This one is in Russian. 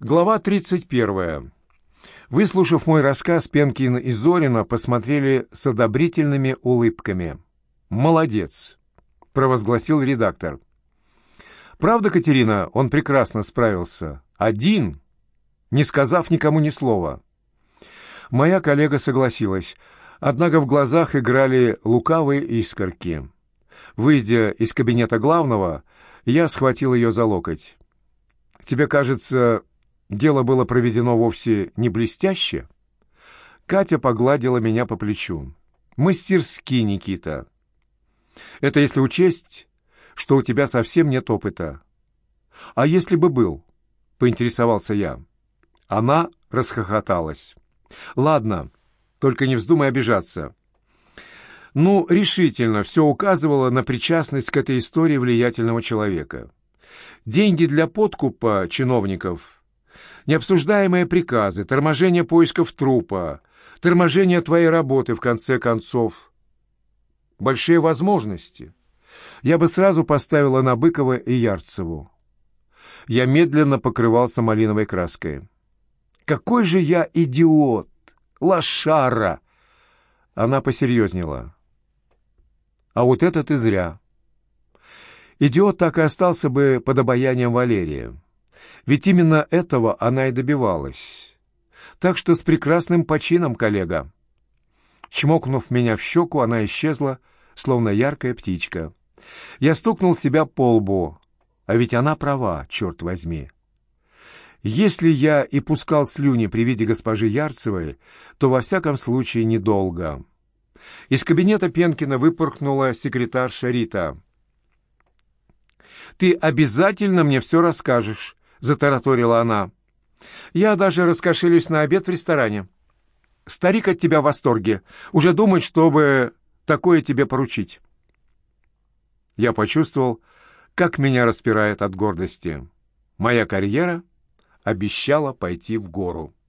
Глава 31. Выслушав мой рассказ, Пенкин и Зорина посмотрели с одобрительными улыбками. «Молодец!» — провозгласил редактор. «Правда, Катерина, он прекрасно справился. Один, не сказав никому ни слова». Моя коллега согласилась, однако в глазах играли лукавые искорки. Выйдя из кабинета главного, я схватил ее за локоть. «Тебе кажется, дело было проведено вовсе не блестяще?» Катя погладила меня по плечу. «Мастерски, Никита. Это если учесть, что у тебя совсем нет опыта. А если бы был?» — поинтересовался я. Она расхохоталась. «Ладно, только не вздумай обижаться». Ну, решительно, все указывало на причастность к этой истории влиятельного человека. Деньги для подкупа чиновников, необсуждаемые приказы, торможение поисков трупа, торможение твоей работы, в конце концов. Большие возможности. Я бы сразу поставила на Быкова и Ярцеву. Я медленно покрывался малиновой краской. «Какой же я идиот! Лошара!» Она посерьезнела. А вот это ты зря. Идиот так и остался бы под обаянием Валерия. Ведь именно этого она и добивалась. Так что с прекрасным почином, коллега. Чмокнув меня в щеку, она исчезла, словно яркая птичка. Я стукнул себя по лбу. А ведь она права, черт возьми. Если я и пускал слюни при виде госпожи Ярцевой, то во всяком случае недолго. Из кабинета Пенкина выпорхнула секретарша Рита. «Ты обязательно мне все расскажешь», — затараторила она. «Я даже раскошелюсь на обед в ресторане. Старик от тебя в восторге. Уже думает, чтобы такое тебе поручить». Я почувствовал, как меня распирает от гордости. Моя карьера обещала пойти в гору.